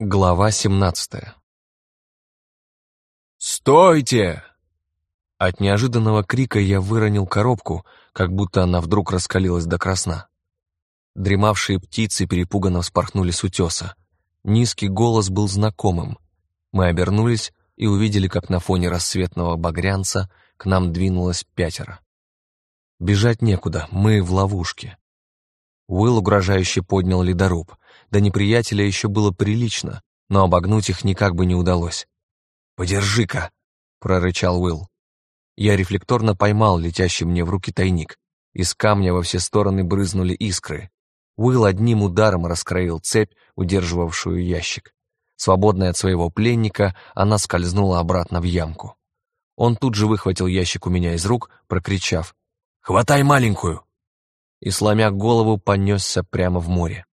Глава 17 «Стойте!» От неожиданного крика я выронил коробку, как будто она вдруг раскалилась до красна. Дремавшие птицы перепуганно вспорхнули с утеса. Низкий голос был знакомым. Мы обернулись и увидели, как на фоне рассветного багрянца к нам двинулось пятеро. Бежать некуда, мы в ловушке. Уилл угрожающе поднял ледоруб. До неприятеля еще было прилично, но обогнуть их никак бы не удалось. «Подержи-ка!» — прорычал Уилл. Я рефлекторно поймал летящий мне в руки тайник. Из камня во все стороны брызнули искры. Уилл одним ударом раскроил цепь, удерживавшую ящик. Свободная от своего пленника, она скользнула обратно в ямку. Он тут же выхватил ящик у меня из рук, прокричав «Хватай маленькую!» и, сломя голову, понесся прямо в море.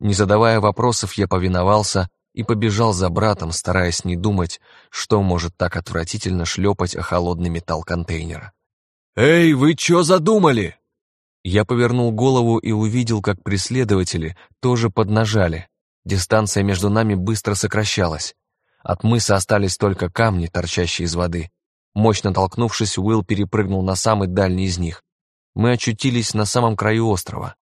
Не задавая вопросов, я повиновался и побежал за братом, стараясь не думать, что может так отвратительно шлепать о холодный металл контейнера. «Эй, вы чё задумали?» Я повернул голову и увидел, как преследователи тоже поднажали. Дистанция между нами быстро сокращалась. От мыса остались только камни, торчащие из воды. Мощно толкнувшись, Уилл перепрыгнул на самый дальний из них. Мы очутились на самом краю острова.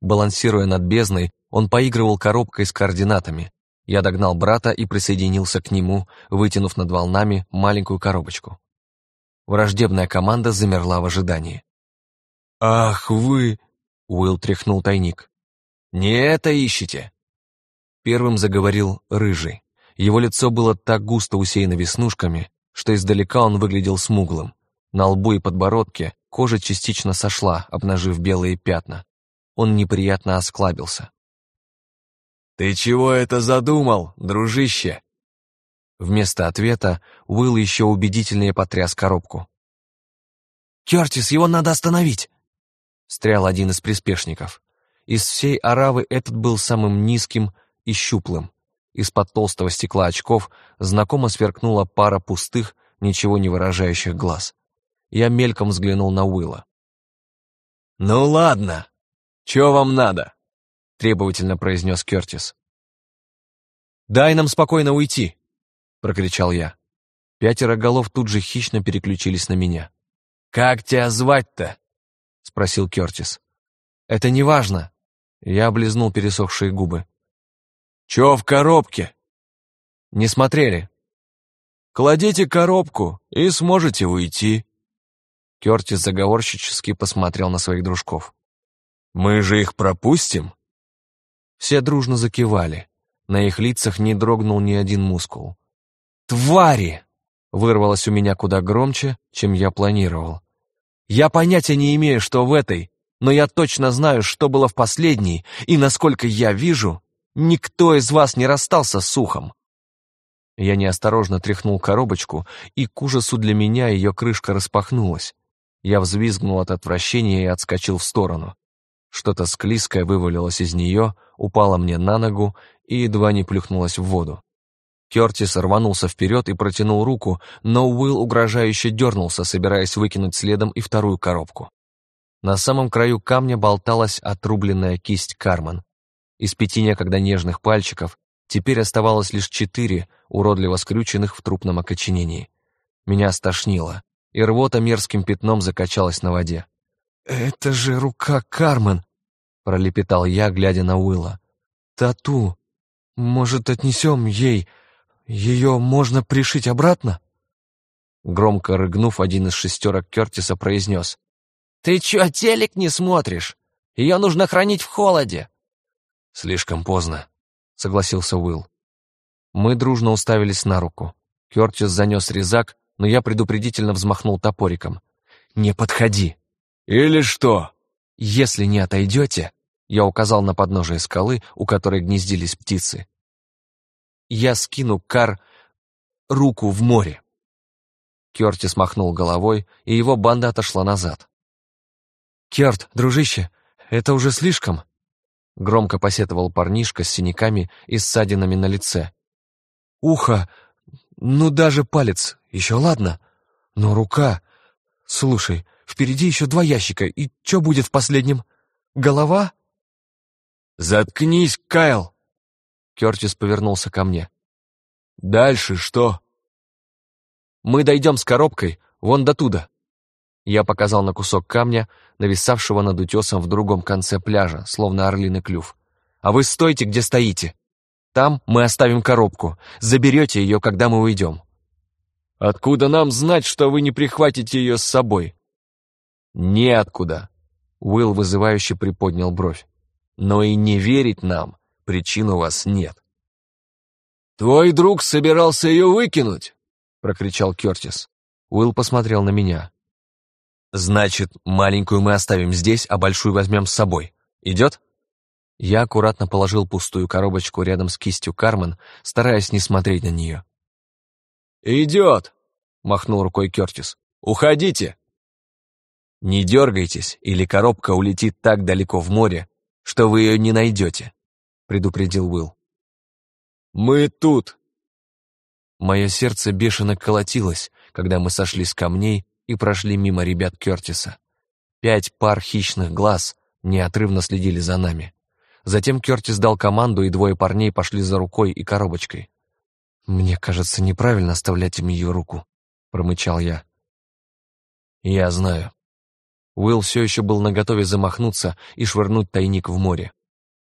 Балансируя над бездной, он поигрывал коробкой с координатами. Я догнал брата и присоединился к нему, вытянув над волнами маленькую коробочку. Враждебная команда замерла в ожидании. «Ах вы!» — Уилл тряхнул тайник. «Не это ищете!» Первым заговорил Рыжий. Его лицо было так густо усеяно веснушками, что издалека он выглядел смуглым. На лбу и подбородке кожа частично сошла, обнажив белые пятна. Он неприятно осклабился. «Ты чего это задумал, дружище?» Вместо ответа Уилл еще убедительнее потряс коробку. «Кертис, его надо остановить!» Стрял один из приспешников. Из всей оравы этот был самым низким и щуплым. Из-под толстого стекла очков знакомо сверкнула пара пустых, ничего не выражающих глаз. Я мельком взглянул на Уилла. «Ну ладно, чё вам надо?» Требовательно произнес Кертис. «Дай нам спокойно уйти!» — прокричал я. Пятеро голов тут же хищно переключились на меня. «Как тебя звать-то?» — спросил Кертис. «Это не важно!» Я облизнул пересохшие губы. «Чё в коробке?» «Не смотрели». «Кладите коробку и сможете уйти», Кертис заговорщически посмотрел на своих дружков. «Мы же их пропустим?» Все дружно закивали. На их лицах не дрогнул ни один мускул. «Твари!» — вырвалось у меня куда громче, чем я планировал. «Я понятия не имею, что в этой, но я точно знаю, что было в последней, и, насколько я вижу, никто из вас не расстался с ухом. Я неосторожно тряхнул коробочку, и к ужасу для меня ее крышка распахнулась. Я взвизгнул от отвращения и отскочил в сторону. Что-то склизкое вывалилось из нее, упало мне на ногу и едва не плюхнулось в воду. Кертис рванулся вперед и протянул руку, но Уилл угрожающе дернулся, собираясь выкинуть следом и вторую коробку. На самом краю камня болталась отрубленная кисть Кармен. Из пяти некогда нежных пальчиков теперь оставалось лишь четыре, уродливо скрюченных в трупном окоченении. Меня стошнило и рвота мерзким пятном закачалась на воде. «Это же рука Кармен!» — пролепетал я, глядя на Уилла. «Тату! Может, отнесем ей? Ее можно пришить обратно?» Громко рыгнув, один из шестерок Кертиса произнес. «Ты чё, телек не смотришь? Ее нужно хранить в холоде!» «Слишком поздно», — согласился Уилл. Мы дружно уставились на руку. Кертис занес резак, но я предупредительно взмахнул топориком. «Не подходи!» «Или что?» «Если не отойдете...» Я указал на подножие скалы, у которой гнездились птицы. «Я скину Кар руку в море!» Кертис махнул головой, и его банда отошла назад. «Керт, дружище, это уже слишком!» Громко посетовал парнишка с синяками и ссадинами на лице. «Ухо, ну даже палец, еще ладно. Но рука... Слушай, впереди еще два ящика, и что будет в последнем? Голова? Заткнись, Кайл! Кертис повернулся ко мне. «Дальше что?» «Мы дойдем с коробкой вон до туда». Я показал на кусок камня, нависавшего над утесом в другом конце пляжа, словно орлиный клюв. «А вы стойте, где стоите. Там мы оставим коробку. Заберете ее, когда мы уйдем». «Откуда нам знать, что вы не прихватите ее с собой?» «Неоткуда», — Уилл вызывающе приподнял бровь. «Но и не верить нам причин у вас нет». «Твой друг собирался ее выкинуть?» — прокричал Кертис. Уилл посмотрел на меня. «Значит, маленькую мы оставим здесь, а большую возьмем с собой. Идет?» Я аккуратно положил пустую коробочку рядом с кистью Кармен, стараясь не смотреть на нее. «Идет!» — махнул рукой Кертис. «Уходите!» «Не дергайтесь, или коробка улетит так далеко в море, что вы ее не найдете», — предупредил Уилл. «Мы тут!» Мое сердце бешено колотилось, когда мы сошли с камней и прошли мимо ребят Кертиса. Пять пар хищных глаз неотрывно следили за нами. Затем Кертис дал команду, и двое парней пошли за рукой и коробочкой. «Мне кажется, неправильно оставлять им ее руку», — промычал я. «Я знаю». Уилл все еще был наготове замахнуться и швырнуть тайник в море.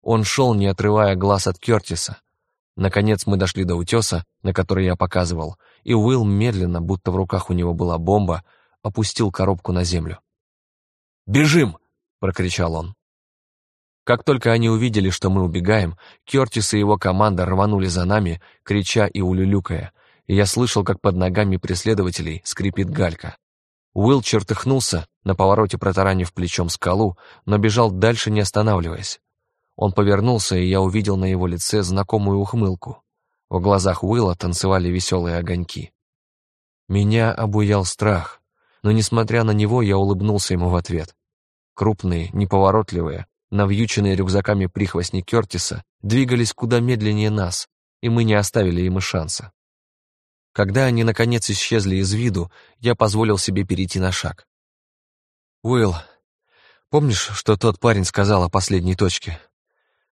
Он шел, не отрывая глаз от Кертиса. Наконец мы дошли до утеса, на который я показывал, и Уилл медленно, будто в руках у него была бомба, опустил коробку на землю. «Бежим!» — прокричал он. Как только они увидели, что мы убегаем, Кертис и его команда рванули за нами, крича и улюлюкая, и я слышал, как под ногами преследователей скрипит галька. Уилл чертыхнулся, на повороте протаранив плечом скалу, но бежал дальше, не останавливаясь. Он повернулся, и я увидел на его лице знакомую ухмылку. В глазах Уилла танцевали веселые огоньки. Меня обуял страх, но, несмотря на него, я улыбнулся ему в ответ. Крупные, неповоротливые, Навьюченные рюкзаками прихвостни Кертиса двигались куда медленнее нас, и мы не оставили им и шанса. Когда они, наконец, исчезли из виду, я позволил себе перейти на шаг. «Уилл, помнишь, что тот парень сказал о последней точке?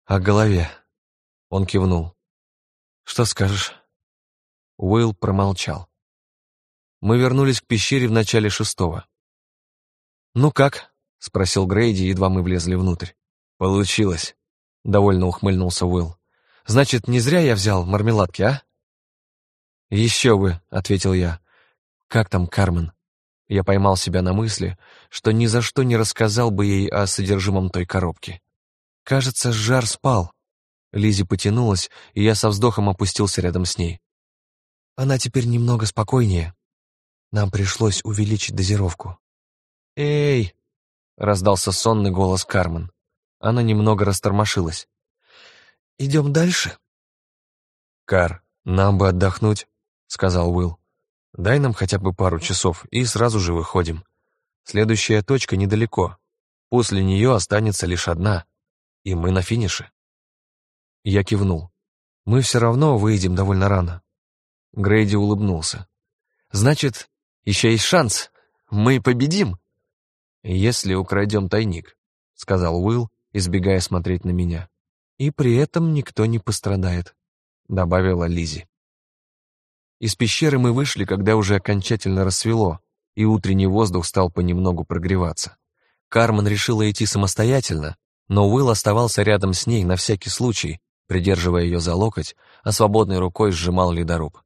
О голове?» Он кивнул. «Что скажешь?» Уилл промолчал. Мы вернулись к пещере в начале шестого. «Ну как?» — спросил Грейди, едва мы влезли внутрь. «Получилось», — довольно ухмыльнулся Уилл. «Значит, не зря я взял мармеладки, а?» «Еще бы», — ответил я. «Как там Кармен?» Я поймал себя на мысли, что ни за что не рассказал бы ей о содержимом той коробки. Кажется, жар спал. Лизи потянулась, и я со вздохом опустился рядом с ней. Она теперь немного спокойнее. Нам пришлось увеличить дозировку. «Эй!» — раздался сонный голос Кармен. Она немного растормошилась. «Идем дальше?» «Кар, нам бы отдохнуть», — сказал Уилл. «Дай нам хотя бы пару часов, и сразу же выходим. Следующая точка недалеко. После нее останется лишь одна, и мы на финише». Я кивнул. «Мы все равно выйдем довольно рано». Грейди улыбнулся. «Значит, еще есть шанс. Мы победим?» «Если украдем тайник», — сказал Уилл избегая смотреть на меня. «И при этом никто не пострадает», — добавила Лизи. Из пещеры мы вышли, когда уже окончательно рассвело, и утренний воздух стал понемногу прогреваться. Кармен решила идти самостоятельно, но Уилл оставался рядом с ней на всякий случай, придерживая ее за локоть, а свободной рукой сжимал ледоруб.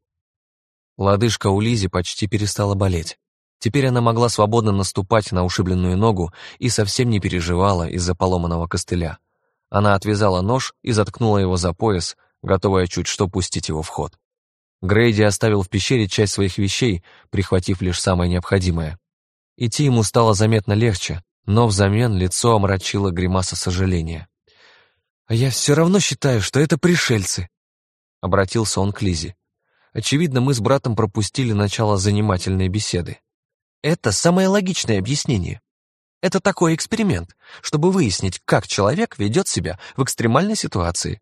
Лодыжка у Лизи почти перестала болеть. Теперь она могла свободно наступать на ушибленную ногу и совсем не переживала из-за поломанного костыля. Она отвязала нож и заткнула его за пояс, готовая чуть что пустить его в ход. Грейди оставил в пещере часть своих вещей, прихватив лишь самое необходимое. Идти ему стало заметно легче, но взамен лицо омрачило гримаса сожаления. «А я все равно считаю, что это пришельцы», — обратился он к Лизе. Очевидно, мы с братом пропустили начало занимательной беседы. Это самое логичное объяснение. Это такой эксперимент, чтобы выяснить, как человек ведет себя в экстремальной ситуации.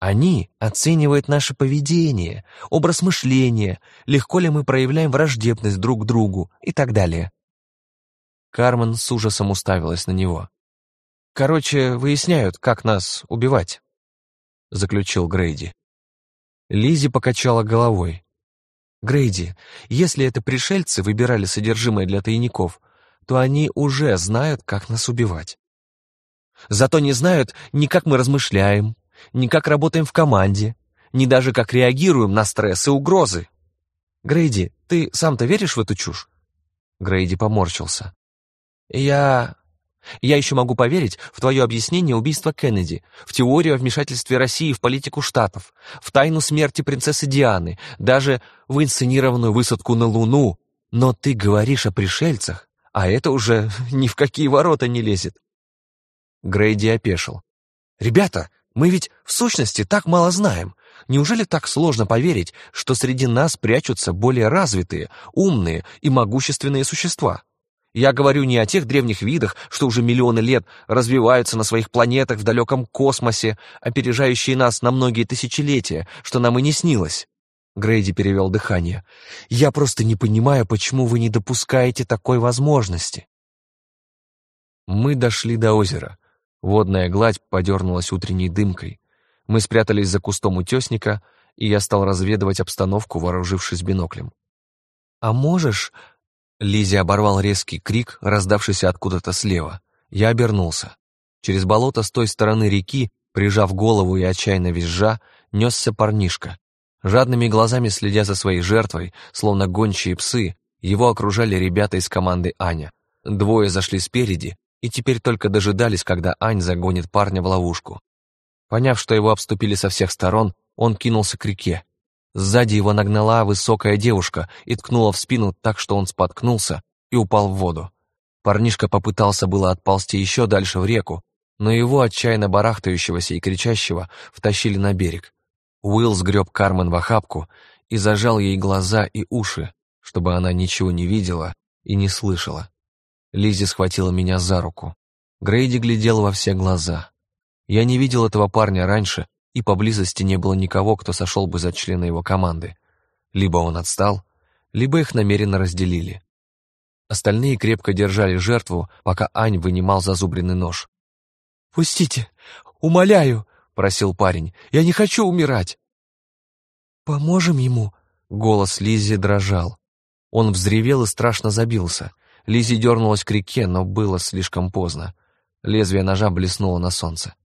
Они оценивают наше поведение, образ мышления, легко ли мы проявляем враждебность друг к другу и так далее. Кармен с ужасом уставилась на него. «Короче, выясняют, как нас убивать», — заключил Грейди. Лизи покачала головой. «Грейди, если это пришельцы выбирали содержимое для тайников, то они уже знают, как нас убивать. Зато не знают ни как мы размышляем, ни как работаем в команде, ни даже как реагируем на стресс и угрозы. Грейди, ты сам-то веришь в эту чушь?» Грейди поморщился. «Я... Я еще могу поверить в твое объяснение убийства Кеннеди, в теорию о вмешательстве России в политику Штатов, в тайну смерти принцессы Дианы, даже в инсценированную высадку на Луну. Но ты говоришь о пришельцах, а это уже ни в какие ворота не лезет. Грейди опешил. «Ребята, мы ведь в сущности так мало знаем. Неужели так сложно поверить, что среди нас прячутся более развитые, умные и могущественные существа?» Я говорю не о тех древних видах, что уже миллионы лет развиваются на своих планетах в далеком космосе, опережающие нас на многие тысячелетия, что нам и не снилось. Грейди перевел дыхание. «Я просто не понимаю, почему вы не допускаете такой возможности». Мы дошли до озера. Водная гладь подернулась утренней дымкой. Мы спрятались за кустом утесника, и я стал разведывать обстановку, вооружившись биноклем. «А можешь Лизи оборвал резкий крик, раздавшийся откуда-то слева. Я обернулся. Через болото с той стороны реки, прижав голову и отчаянно визжа, несся парнишка. Жадными глазами следя за своей жертвой, словно гончие псы, его окружали ребята из команды Аня. Двое зашли спереди и теперь только дожидались, когда Ань загонит парня в ловушку. Поняв, что его обступили со всех сторон, он кинулся к реке. Сзади его нагнала высокая девушка и ткнула в спину так, что он споткнулся и упал в воду. Парнишка попытался было отползти еще дальше в реку, но его, отчаянно барахтающегося и кричащего, втащили на берег. Уилл сгреб Кармен в охапку и зажал ей глаза и уши, чтобы она ничего не видела и не слышала. Лизи схватила меня за руку. Грейди глядел во все глаза. Я не видел этого парня раньше и поблизости не было никого, кто сошел бы за члена его команды. Либо он отстал, либо их намеренно разделили. Остальные крепко держали жертву, пока Ань вынимал зазубренный нож. «Пустите! Умоляю!» — просил парень. «Я не хочу умирать!» «Поможем ему!» — голос Лизи дрожал. Он взревел и страшно забился. Лизи дернулась к реке, но было слишком поздно. Лезвие ножа блеснуло на солнце.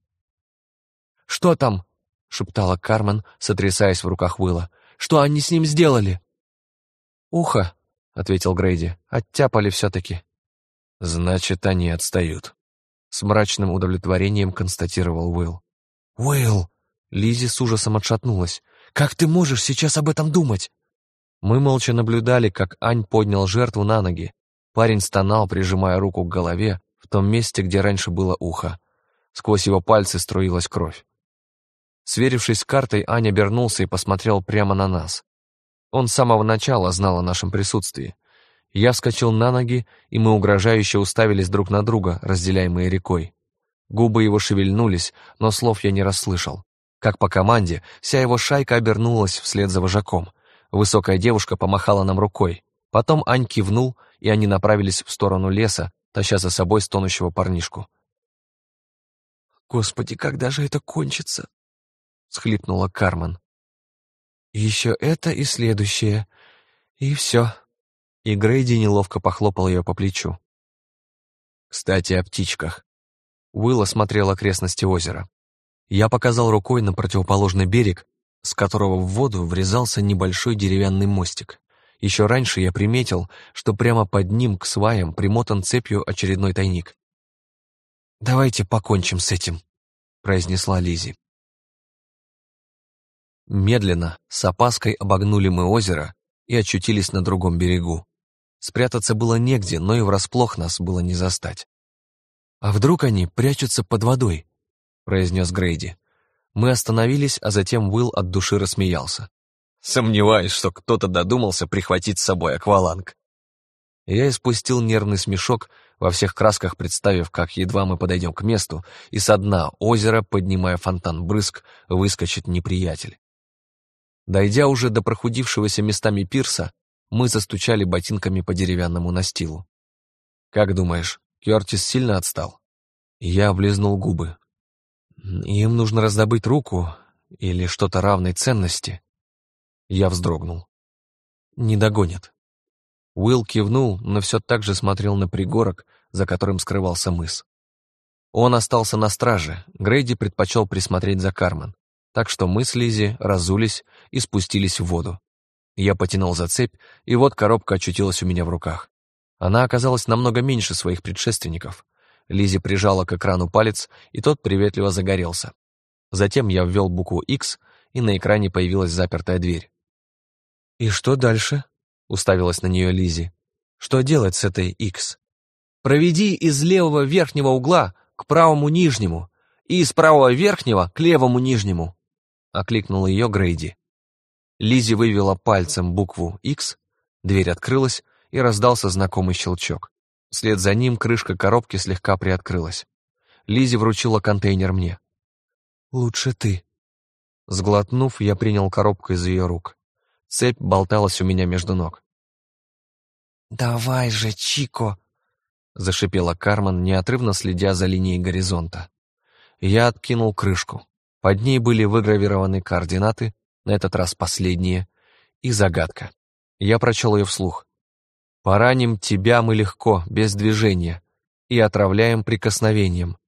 «Что там?» шептала Кармен, сотрясаясь в руках Уилла. «Что они с ним сделали?» «Ухо», — ответил Грейди. «Оттяпали все-таки». «Значит, они отстают», — с мрачным удовлетворением констатировал Уилл. «Уилл!» — Лизи с ужасом отшатнулась. «Как ты можешь сейчас об этом думать?» Мы молча наблюдали, как Ань поднял жертву на ноги. Парень стонал, прижимая руку к голове, в том месте, где раньше было ухо. Сквозь его пальцы струилась кровь. Сверившись с картой, Аня обернулся и посмотрел прямо на нас. Он с самого начала знал о нашем присутствии. Я вскочил на ноги, и мы угрожающе уставились друг на друга, разделяемые рекой. Губы его шевельнулись, но слов я не расслышал. Как по команде, вся его шайка обернулась вслед за вожаком. Высокая девушка помахала нам рукой. Потом Ань кивнул, и они направились в сторону леса, таща за собой стонущего парнишку. «Господи, когда же это кончится?» схлипнула Кармен. «Еще это и следующее. И все». И Грейди неловко похлопал ее по плечу. «Кстати, о птичках». Уилл осмотрел окрестности озера. Я показал рукой на противоположный берег, с которого в воду врезался небольшой деревянный мостик. Еще раньше я приметил, что прямо под ним к сваям примотан цепью очередной тайник. «Давайте покончим с этим», — произнесла Лизи. Медленно, с опаской обогнули мы озеро и очутились на другом берегу. Спрятаться было негде, но и врасплох нас было не застать. «А вдруг они прячутся под водой?» — произнес Грейди. Мы остановились, а затем Уилл от души рассмеялся. «Сомневаюсь, что кто-то додумался прихватить с собой акваланг». Я испустил нервный смешок, во всех красках представив, как едва мы подойдем к месту, и со дна озера, поднимая фонтан брызг, выскочит неприятель. Дойдя уже до прохудившегося местами пирса, мы застучали ботинками по деревянному настилу. «Как думаешь, Кертис сильно отстал?» Я облизнул губы. «Им нужно раздобыть руку или что-то равной ценности», Я вздрогнул. Не догонит. Уилл кивнул, но все так же смотрел на пригорок, за которым скрывался мыс. Он остался на страже, Грейди предпочел присмотреть за Кармен, так что мы с Лизи разулись и спустились в воду. Я потянул за цепь, и вот коробка очутилась у меня в руках. Она оказалась намного меньше своих предшественников. Лизи прижала к экрану палец, и тот приветливо загорелся. Затем я ввел букву X, и на экране появилась запертая дверь. «И что дальше?» — уставилась на нее Лизи. «Что делать с этой X?» «Проведи из левого верхнего угла к правому нижнему и из правого верхнего к левому нижнему», — окликнул ее Грейди. Лизи вывела пальцем букву X, дверь открылась, и раздался знакомый щелчок. Вслед за ним крышка коробки слегка приоткрылась. Лизи вручила контейнер мне. «Лучше ты». Сглотнув, я принял коробку из ее рук. Цепь болталась у меня между ног. «Давай же, Чико!» — зашипела Кармен, неотрывно следя за линией горизонта. Я откинул крышку. Под ней были выгравированы координаты, на этот раз последние, и загадка. Я прочел ее вслух. «Пораним тебя мы легко, без движения, и отравляем прикосновением.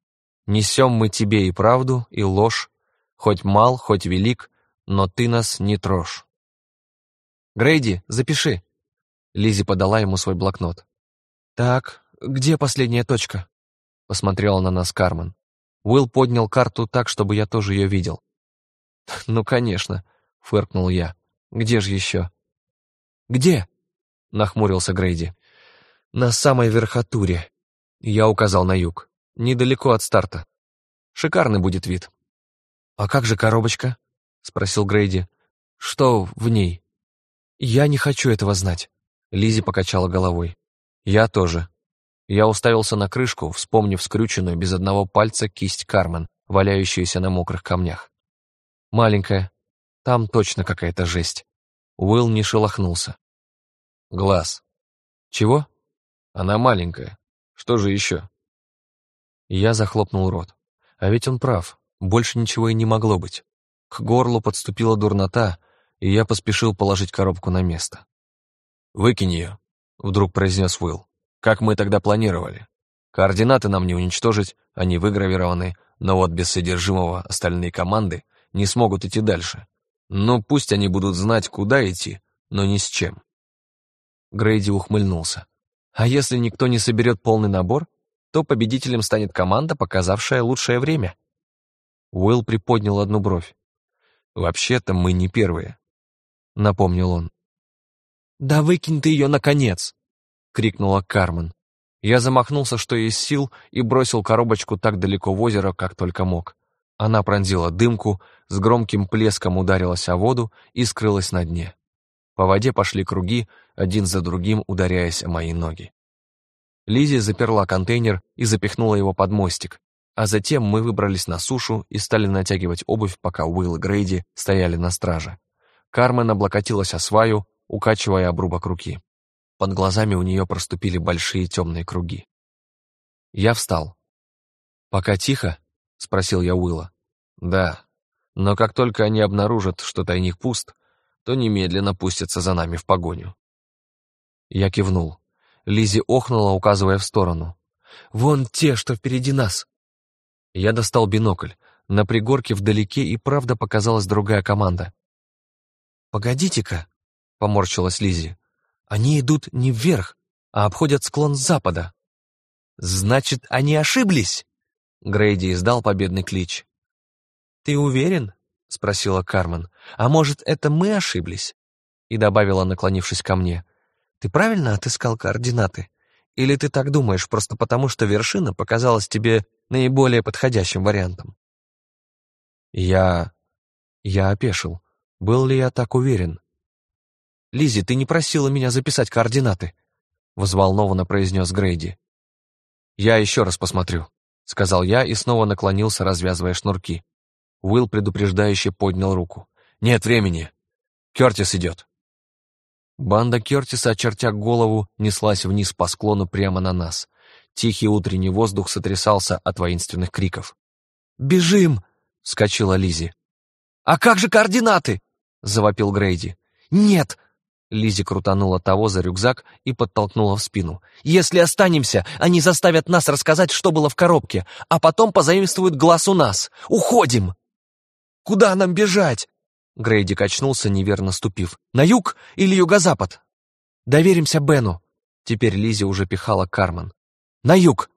Несем мы тебе и правду, и ложь, хоть мал, хоть велик, но ты нас не трожь». «Грейди, запиши!» Лизи подала ему свой блокнот. «Так, где последняя точка?» Посмотрела на нас Кармен. Уилл поднял карту так, чтобы я тоже ее видел. «Ну, конечно», — фыркнул я. «Где же еще?» «Где?» — нахмурился Грейди. «На самой верхотуре». Я указал на юг. Недалеко от старта. Шикарный будет вид. «А как же коробочка?» — спросил Грейди. «Что в ней?» «Я не хочу этого знать», — Лизи покачала головой. «Я тоже». Я уставился на крышку, вспомнив скрюченную без одного пальца кисть Кармен, валяющуюся на мокрых камнях. «Маленькая. Там точно какая-то жесть». Уилл не шелохнулся. «Глаз». «Чего?» «Она маленькая. Что же еще?» Я захлопнул рот. А ведь он прав. Больше ничего и не могло быть. К горлу подступила дурнота, и я поспешил положить коробку на место. «Выкинь ее», — вдруг произнес Уилл. «Как мы тогда планировали. Координаты нам не уничтожить, они выгравированы, но вот без содержимого остальные команды не смогут идти дальше. Ну, пусть они будут знать, куда идти, но ни с чем». Грейди ухмыльнулся. «А если никто не соберет полный набор, то победителем станет команда, показавшая лучшее время». Уилл приподнял одну бровь. «Вообще-то мы не первые напомнил он. «Да выкинь ты ее, наконец!» — крикнула Кармен. Я замахнулся, что есть сил, и бросил коробочку так далеко в озеро, как только мог. Она пронзила дымку, с громким плеском ударилась о воду и скрылась на дне. По воде пошли круги, один за другим ударяясь о мои ноги. Лизи заперла контейнер и запихнула его под мостик, а затем мы выбрались на сушу и стали натягивать обувь, пока Уилл и Грейди стояли на страже. Кармен облокотилась о сваю, укачивая обрубок руки. Под глазами у нее проступили большие темные круги. Я встал. «Пока тихо?» — спросил я Уилла. «Да. Но как только они обнаружат, что тайник пуст, то немедленно пустятся за нами в погоню». Я кивнул. Лизи охнула, указывая в сторону. «Вон те, что впереди нас!» Я достал бинокль. На пригорке вдалеке и правда показалась другая команда. «Погодите-ка», — поморщилась Лизи, — «они идут не вверх, а обходят склон с запада». «Значит, они ошиблись?» Грейди издал победный клич. «Ты уверен?» — спросила Кармен. «А может, это мы ошиблись?» И добавила, наклонившись ко мне. «Ты правильно отыскал координаты? Или ты так думаешь просто потому, что вершина показалась тебе наиболее подходящим вариантом?» Я... я опешил. Был ли я так уверен? Лизи, ты не просила меня записать координаты», — взволнованно произнес Грейди. «Я еще раз посмотрю», — сказал я и снова наклонился, развязывая шнурки. Уилл предупреждающе поднял руку. «Нет времени. Кертис идет». Банда Кертиса, очертя голову, неслась вниз по склону прямо на нас. Тихий утренний воздух сотрясался от воинственных криков. «Бежим!» — вскочила Лизи. «А как же координаты?» — завопил Грейди. «Нет!» Лизи крутанула того за рюкзак и подтолкнула в спину. «Если останемся, они заставят нас рассказать, что было в коробке, а потом позаимствуют глаз у нас. Уходим!» «Куда нам бежать?» Грейди качнулся, неверно ступив. «На юг или юго-запад?» «Доверимся Бену!» Теперь Лизи уже пихала Кармен. «На юг!